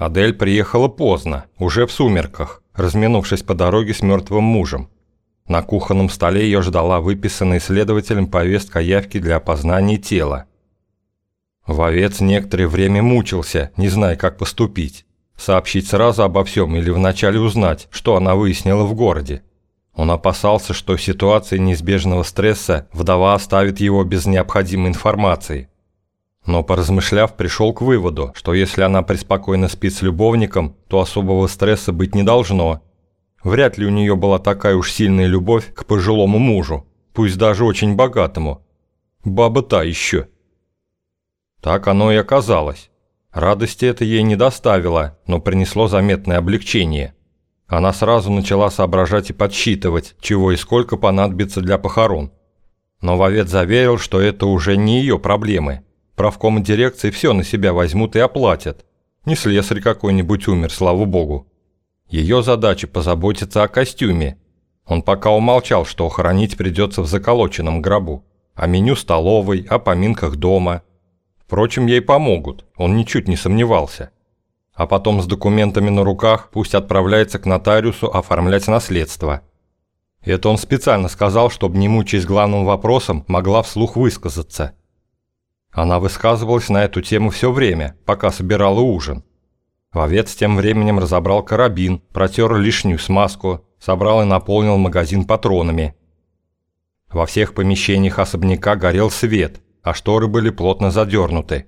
Адель приехала поздно, уже в сумерках, разминувшись по дороге с мертвым мужем. На кухонном столе ее ждала выписанная следователем повестка о явке для опознания тела. Вовец некоторое время мучился, не зная, как поступить. Сообщить сразу обо всем или вначале узнать, что она выяснила в городе. Он опасался, что в ситуации неизбежного стресса вдова оставит его без необходимой информации. Но поразмышляв, пришел к выводу, что если она преспокойно спит с любовником, то особого стресса быть не должно. Вряд ли у нее была такая уж сильная любовь к пожилому мужу, пусть даже очень богатому. Баба та еще. Так оно и оказалось. Радости это ей не доставило, но принесло заметное облегчение. Она сразу начала соображать и подсчитывать, чего и сколько понадобится для похорон. Но вовец заверил, что это уже не ее проблемы – Правком дирекции все на себя возьмут и оплатят. Не слесарь какой-нибудь умер, слава богу. Ее задача позаботиться о костюме. Он пока умолчал, что хранить придется в заколоченном гробу. О меню столовой, о поминках дома. Впрочем, ей помогут, он ничуть не сомневался. А потом с документами на руках пусть отправляется к нотариусу оформлять наследство. Это он специально сказал, чтобы не мучаясь главным вопросом, могла вслух высказаться – она высказывалась на эту тему все время, пока собирала ужин. Вовец тем временем разобрал карабин, протер лишнюю смазку, собрал и наполнил магазин патронами. Во всех помещениях особняка горел свет, а шторы были плотно задернуты.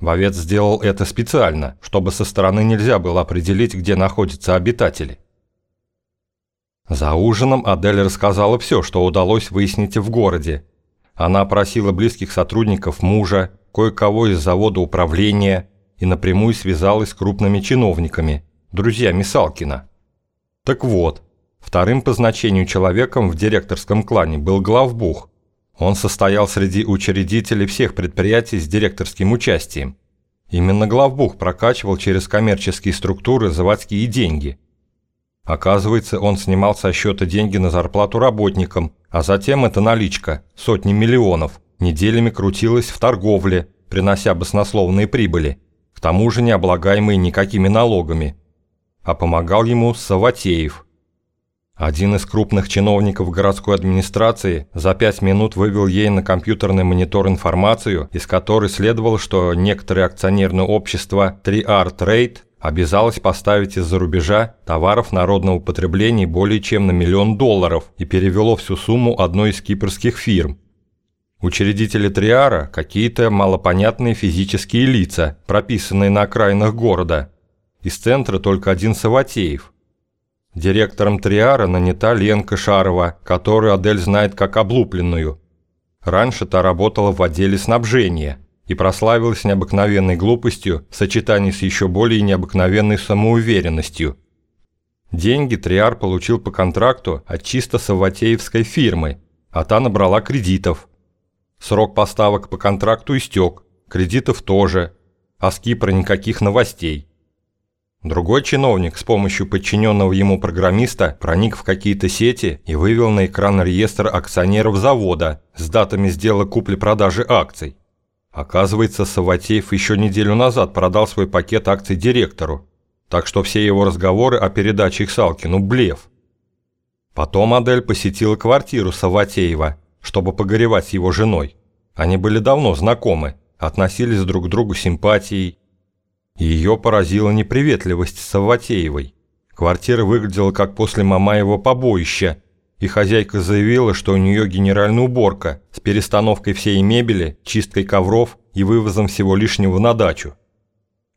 Вовец сделал это специально, чтобы со стороны нельзя было определить, где находятся обитатели. За ужином Адель рассказала все, что удалось выяснить в городе, она опросила близких сотрудников мужа, кое-кого из завода управления и напрямую связалась с крупными чиновниками, друзьями Салкина. Так вот, вторым по значению человеком в директорском клане был главбух. Он состоял среди учредителей всех предприятий с директорским участием. Именно главбух прокачивал через коммерческие структуры заводские деньги. Оказывается, он снимал со счета деньги на зарплату работникам, а затем эта наличка, сотни миллионов, неделями крутилась в торговле, принося баснословные прибыли, к тому же не облагаемые никакими налогами. А помогал ему Саватеев. Один из крупных чиновников городской администрации за пять минут вывел ей на компьютерный монитор информацию, из которой следовало, что некоторые акционерные общества 3R Trade обязалась поставить из-за рубежа товаров народного потребления более чем на миллион долларов и перевело всю сумму одной из кипрских фирм. Учредители Триара – какие-то малопонятные физические лица, прописанные на окраинах города. Из центра только один Саватеев. Директором Триара нанята Ленка Шарова, которую Адель знает как облупленную. Раньше та работала в отделе снабжения – и прославилась необыкновенной глупостью в сочетании с еще более необыкновенной самоуверенностью. Деньги Триар получил по контракту от чисто саватеевской фирмы, а та набрала кредитов. Срок поставок по контракту истек, кредитов тоже, а с Кипра никаких новостей. Другой чиновник с помощью подчиненного ему программиста проник в какие-то сети и вывел на экран реестр акционеров завода с датами сделок купли-продажи акций. Оказывается, Саватеев еще неделю назад продал свой пакет акций директору, так что все его разговоры о передаче их Салкину – блеф. Потом Адель посетила квартиру Саватеева, чтобы погоревать с его женой. Они были давно знакомы, относились друг к другу симпатией. Ее поразила неприветливость Саватеевой. Квартира выглядела как после Мамаева побоища – и хозяйка заявила, что у нее генеральная уборка с перестановкой всей мебели, чисткой ковров и вывозом всего лишнего на дачу.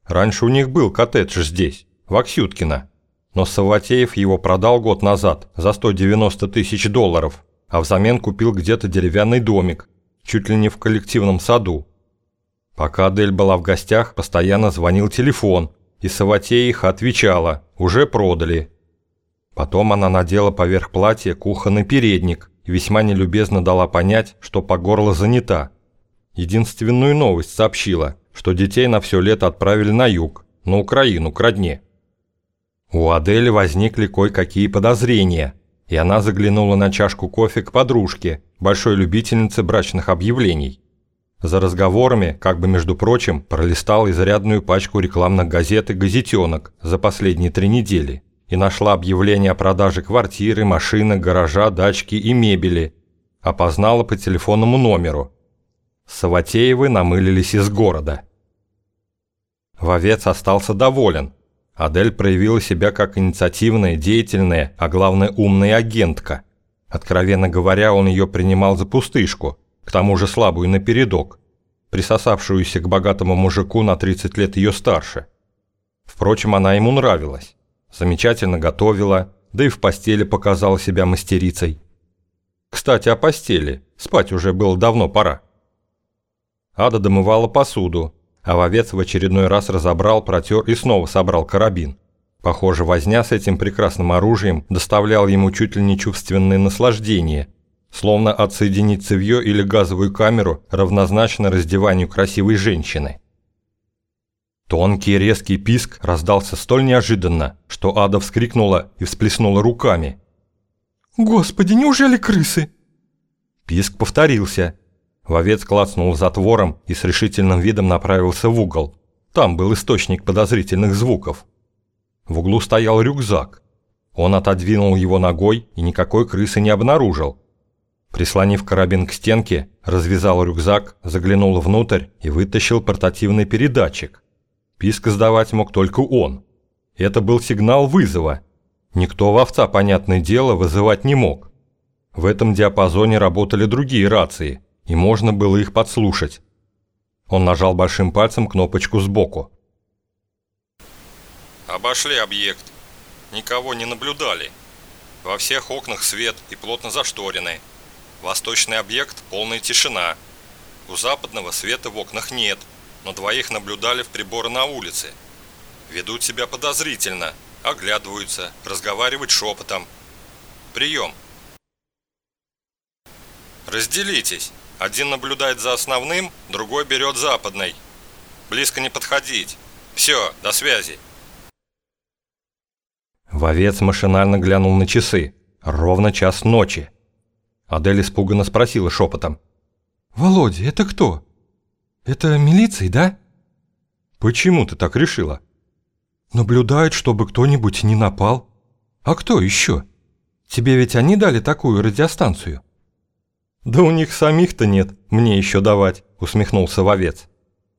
Раньше у них был коттедж здесь, в Аксюткино, но Саватеев его продал год назад за 190 тысяч долларов, а взамен купил где-то деревянный домик, чуть ли не в коллективном саду. Пока Адель была в гостях, постоянно звонил телефон, и Саватеиха отвечала «уже продали», Потом она надела поверх платья кухонный передник и весьма нелюбезно дала понять, что по горло занята. Единственную новость сообщила, что детей на все лето отправили на юг, на Украину, к родне. У Адели возникли кое-какие подозрения, и она заглянула на чашку кофе к подружке, большой любительнице брачных объявлений. За разговорами, как бы между прочим, пролистал изрядную пачку рекламных газет и газетенок за последние три недели и нашла объявление о продаже квартиры, машины, гаража, дачки и мебели. Опознала по телефонному номеру. Саватеевы намылились из города. Вовец остался доволен. Адель проявила себя как инициативная, деятельная, а главное умная агентка. Откровенно говоря, он ее принимал за пустышку – к тому же слабую напередок, присосавшуюся к богатому мужику на 30 лет ее старше. Впрочем, она ему нравилась, замечательно готовила, да и в постели показала себя мастерицей. Кстати, о постели, спать уже было давно пора. Ада домывала посуду, а вовец в очередной раз разобрал, протер и снова собрал карабин. Похоже, возня с этим прекрасным оружием доставлял ему чуть ли не чувственное наслаждение, словно отсоединить цевьё или газовую камеру равнозначно раздеванию красивой женщины. Тонкий резкий писк раздался столь неожиданно, что Ада вскрикнула и всплеснула руками. «Господи, неужели крысы?» Писк повторился. Вовец клацнул затвором и с решительным видом направился в угол. Там был источник подозрительных звуков. В углу стоял рюкзак. Он отодвинул его ногой и никакой крысы не обнаружил, Прислонив карабин к стенке, развязал рюкзак, заглянул внутрь и вытащил портативный передатчик. Писк издавать мог только он. Это был сигнал вызова. Никто в овца, понятное дело, вызывать не мог. В этом диапазоне работали другие рации, и можно было их подслушать. Он нажал большим пальцем кнопочку сбоку. «Обошли объект. Никого не наблюдали. Во всех окнах свет и плотно зашторены. Восточный объект – полная тишина. У западного света в окнах нет, но двоих наблюдали в приборы на улице. Ведут себя подозрительно, оглядываются, разговаривают шепотом. Прием. Разделитесь. Один наблюдает за основным, другой берет западный. Близко не подходить. Все, до связи. Вовец машинально глянул на часы. Ровно час ночи. Адель испуганно спросила шепотом. «Володя, это кто? Это милиция, да?» «Почему ты так решила?» «Наблюдают, чтобы кто-нибудь не напал. А кто еще? Тебе ведь они дали такую радиостанцию?» «Да у них самих-то нет, мне еще давать», усмехнулся вовец.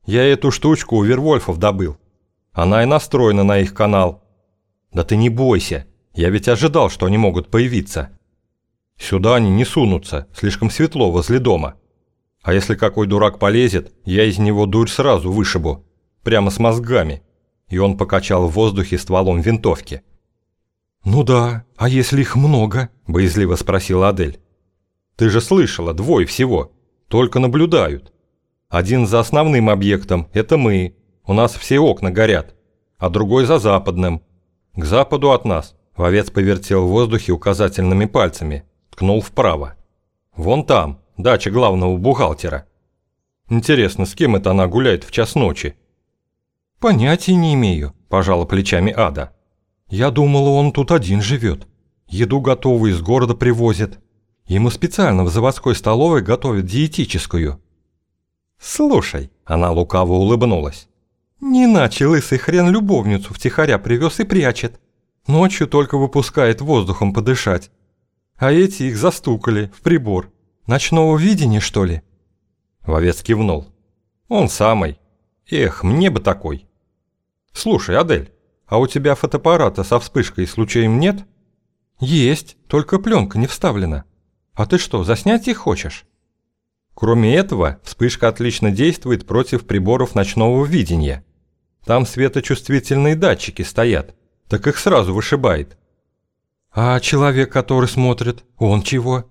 «Я эту штучку у Вервольфов добыл. Она и настроена на их канал». «Да ты не бойся, я ведь ожидал, что они могут появиться». Сюда они не сунутся, слишком светло возле дома. А если какой дурак полезет, я из него дурь сразу вышибу. Прямо с мозгами. И он покачал в воздухе стволом винтовки. «Ну да, а если их много?» – боязливо спросила Адель. «Ты же слышала, двое всего. Только наблюдают. Один за основным объектом – это мы. У нас все окна горят. А другой за западным. К западу от нас». Вовец повертел в воздухе указательными пальцами – ткнул вправо. «Вон там, дача главного бухгалтера. Интересно, с кем это она гуляет в час ночи?» «Понятия не имею», – пожала плечами Ада. «Я думала, он тут один живет. Еду готовую из города привозит. Ему специально в заводской столовой готовят диетическую». «Слушай», – она лукаво улыбнулась. «Не иначе лысый хрен любовницу втихаря привез и прячет. Ночью только выпускает воздухом подышать а эти их застукали в прибор. Ночного видения, что ли?» Вовец кивнул. «Он самый. Эх, мне бы такой». «Слушай, Адель, а у тебя фотоаппарата со вспышкой случаем нет?» «Есть, только пленка не вставлена. А ты что, заснять их хочешь?» Кроме этого, вспышка отлично действует против приборов ночного видения. Там светочувствительные датчики стоят, так их сразу вышибает. А человек, который смотрит, он чего?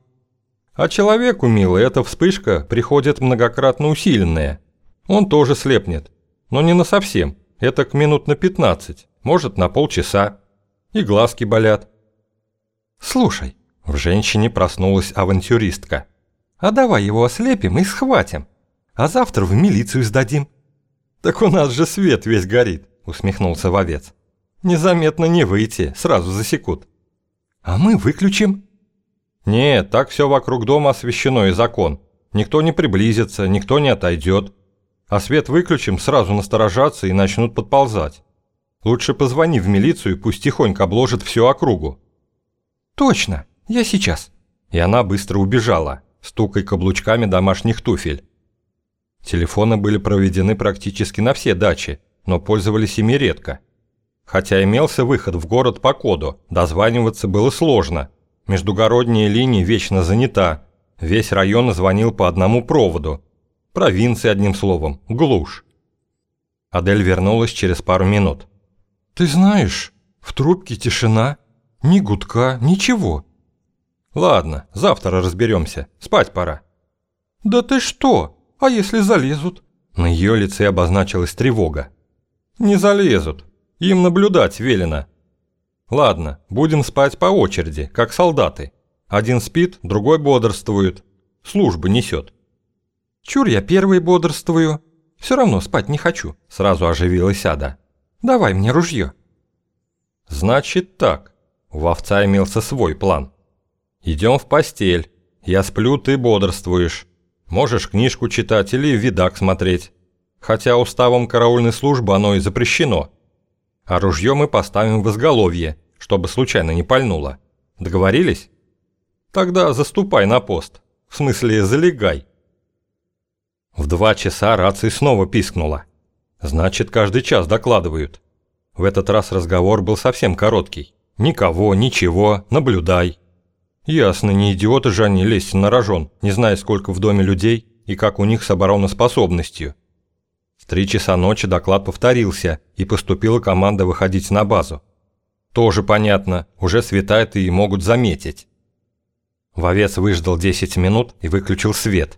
А человеку, милый, эта вспышка приходит многократно усиленная. Он тоже слепнет, но не на совсем. Это к минут на 15, может на полчаса. И глазки болят. Слушай, в женщине проснулась авантюристка. А давай его ослепим и схватим. А завтра в милицию сдадим. Так у нас же свет весь горит, усмехнулся вовец. Незаметно не выйти, сразу засекут. А мы выключим. Нет, так все вокруг дома освещено и закон. Никто не приблизится, никто не отойдет. А свет выключим, сразу насторожатся и начнут подползать. Лучше позвони в милицию, пусть тихонько обложит всю округу». «Точно, я сейчас». И она быстро убежала, стукой каблучками домашних туфель. Телефоны были проведены практически на все дачи, но пользовались ими редко. Хотя имелся выход в город по коду, дозваниваться было сложно. Междугородняя линия вечно занята, весь район звонил по одному проводу. Провинция, одним словом, глушь. Адель вернулась через пару минут. «Ты знаешь, в трубке тишина, ни гудка, ничего». «Ладно, завтра разберемся, спать пора». «Да ты что? А если залезут?» На ее лице обозначилась тревога. «Не залезут. Им наблюдать велено. Ладно, будем спать по очереди, как солдаты. Один спит, другой бодрствует. Службу несет». «Чур я первый бодрствую. Все равно спать не хочу», – сразу оживилась Ада. «Давай мне ружье». «Значит так. У овца имелся свой план. Идем в постель. Я сплю, ты бодрствуешь. Можешь книжку читать или видак смотреть. Хотя уставом караульной службы оно и запрещено. А ружье мы поставим в изголовье, чтобы случайно не пальнуло. Договорились? Тогда заступай на пост. В смысле, залегай. В два часа рация снова пискнула. Значит, каждый час докладывают. В этот раз разговор был совсем короткий. Никого, ничего, наблюдай. Ясно, не идиоты же они лезть на рожон, не зная, сколько в доме людей и как у них с обороноспособностью. В три часа ночи доклад повторился, и поступила команда выходить на базу. Тоже понятно, уже светает и могут заметить. Вовец выждал 10 минут и выключил свет.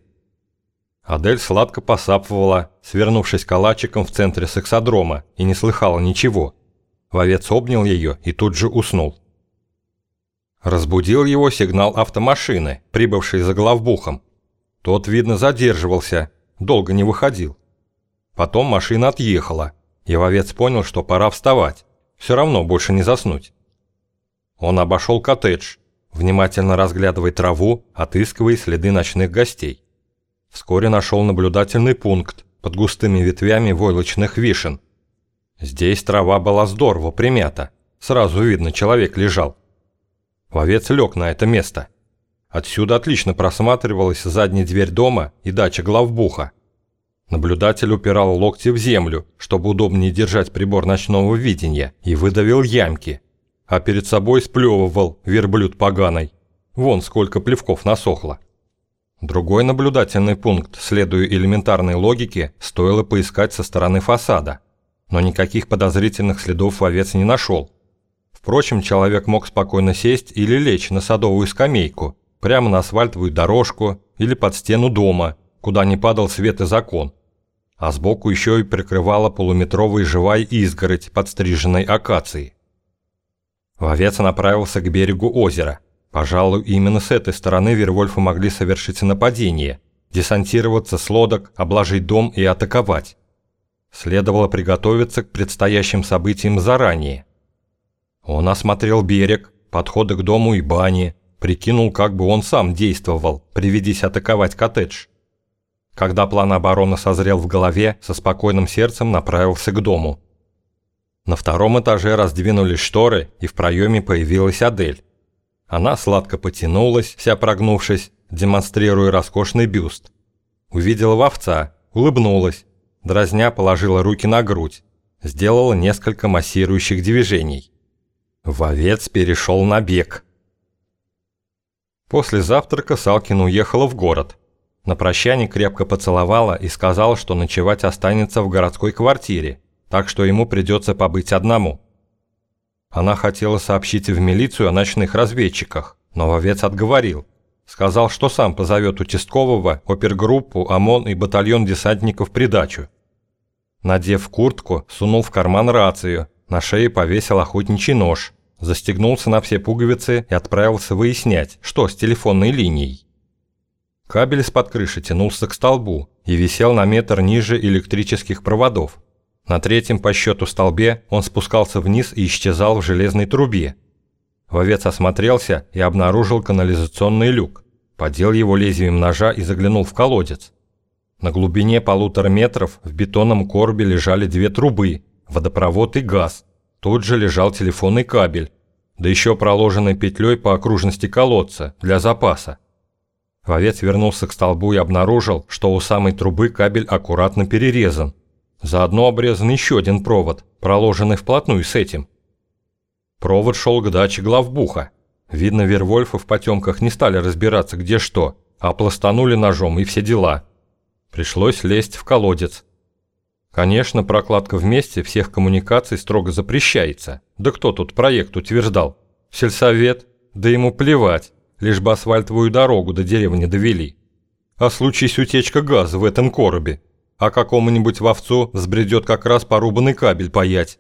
Адель сладко посапывала, свернувшись калачиком в центре сексодрома, и не слыхала ничего. Вовец обнял ее и тут же уснул. Разбудил его сигнал автомашины, прибывшей за главбухом. Тот, видно, задерживался, долго не выходил. Потом машина отъехала, и вовец понял, что пора вставать. Все равно больше не заснуть. Он обошел коттедж, внимательно разглядывая траву, отыскивая следы ночных гостей. Вскоре нашел наблюдательный пункт под густыми ветвями войлочных вишен. Здесь трава была здорово примята, сразу видно, человек лежал. Вовец лег на это место. Отсюда отлично просматривалась задняя дверь дома и дача главбуха. Наблюдатель упирал локти в землю, чтобы удобнее держать прибор ночного видения, и выдавил ямки. А перед собой сплевывал верблюд поганой. Вон сколько плевков насохло. Другой наблюдательный пункт, следуя элементарной логике, стоило поискать со стороны фасада. Но никаких подозрительных следов вовец не нашел. Впрочем, человек мог спокойно сесть или лечь на садовую скамейку, прямо на асфальтовую дорожку или под стену дома, куда не падал свет и закон. А сбоку еще и прикрывала полуметровая живая изгородь подстриженной акации. Вовец направился к берегу озера. Пожалуй, именно с этой стороны Вервольфы могли совершить нападение, десантироваться с лодок, обложить дом и атаковать. Следовало приготовиться к предстоящим событиям заранее – он осмотрел берег, подходы к дому и бане, прикинул, как бы он сам действовал, приведись атаковать коттедж. Когда план обороны созрел в голове, со спокойным сердцем направился к дому. На втором этаже раздвинулись шторы, и в проеме появилась Адель. Она сладко потянулась, вся прогнувшись, демонстрируя роскошный бюст. Увидела вовца, улыбнулась, дразня положила руки на грудь, сделала несколько массирующих движений. Вовец перешел на бег. После завтрака Салкин уехала в город. На прощание крепко поцеловала и сказала, что ночевать останется в городской квартире, так что ему придется побыть одному. Она хотела сообщить в милицию о ночных разведчиках, но вовец отговорил. Сказал, что сам позовет участкового, опергруппу, ОМОН и батальон десантников придачу. Надев куртку, сунул в карман рацию, на шее повесил охотничий нож застегнулся на все пуговицы и отправился выяснять, что с телефонной линией. Кабель из-под крыши тянулся к столбу и висел на метр ниже электрических проводов. На третьем по счету столбе он спускался вниз и исчезал в железной трубе. Вовец осмотрелся и обнаружил канализационный люк. подел его лезвием ножа и заглянул в колодец. На глубине полутора метров в бетонном коробе лежали две трубы, водопровод и газ. Тут же лежал телефонный кабель, да еще проложенный петлей по окружности колодца для запаса. Вовец вернулся к столбу и обнаружил, что у самой трубы кабель аккуратно перерезан. Заодно обрезан еще один провод, проложенный вплотную с этим. Провод шел к даче главбуха. Видно, Вервольфы в потемках не стали разбираться где что, а пластанули ножом и все дела. Пришлось лезть в колодец. Конечно, прокладка вместе всех коммуникаций строго запрещается. Да кто тут проект утверждал? Сельсовет? Да ему плевать, лишь бы асфальтовую дорогу до деревни довели. А случись утечка газа в этом коробе, а какому-нибудь вовцу взбредет как раз порубанный кабель паять.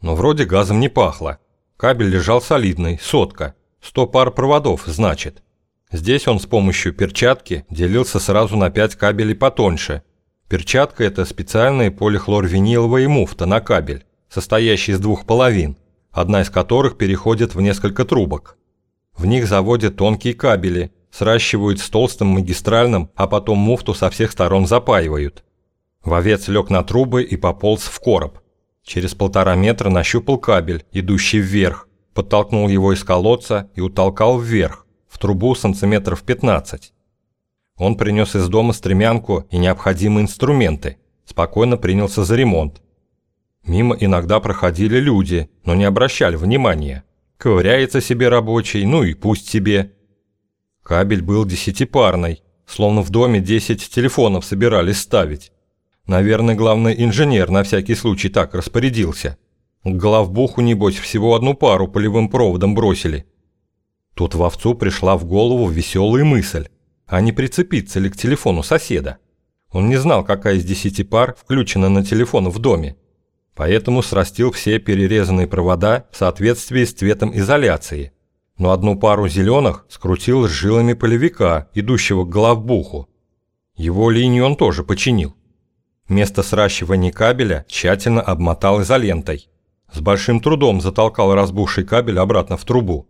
Но вроде газом не пахло. Кабель лежал солидный, сотка. Сто пар проводов, значит. Здесь он с помощью перчатки делился сразу на пять кабелей потоньше. Перчатка – это специальная полихлорвиниловая муфта на кабель, состоящая из двух половин, одна из которых переходит в несколько трубок. В них заводят тонкие кабели, сращивают с толстым магистральным, а потом муфту со всех сторон запаивают. Вовец лег на трубы и пополз в короб. Через полтора метра нащупал кабель, идущий вверх, подтолкнул его из колодца и утолкал вверх в трубу сантиметров 15. Он принес из дома стремянку и необходимые инструменты, спокойно принялся за ремонт. Мимо иногда проходили люди, но не обращали внимания. Ковыряется себе рабочий, ну и пусть себе. Кабель был десятипарный, словно в доме 10 телефонов собирались ставить. Наверное, главный инженер на всякий случай так распорядился. К главбуху, небось, всего одну пару полевым проводом бросили. Тут вовцу пришла в голову веселая мысль, а не прицепиться ли к телефону соседа. Он не знал, какая из десяти пар включена на телефон в доме, поэтому срастил все перерезанные провода в соответствии с цветом изоляции, но одну пару зеленых скрутил с жилами полевика, идущего к главбуху. Его линию он тоже починил. Место сращивания кабеля тщательно обмотал изолентой. С большим трудом затолкал разбухший кабель обратно в трубу.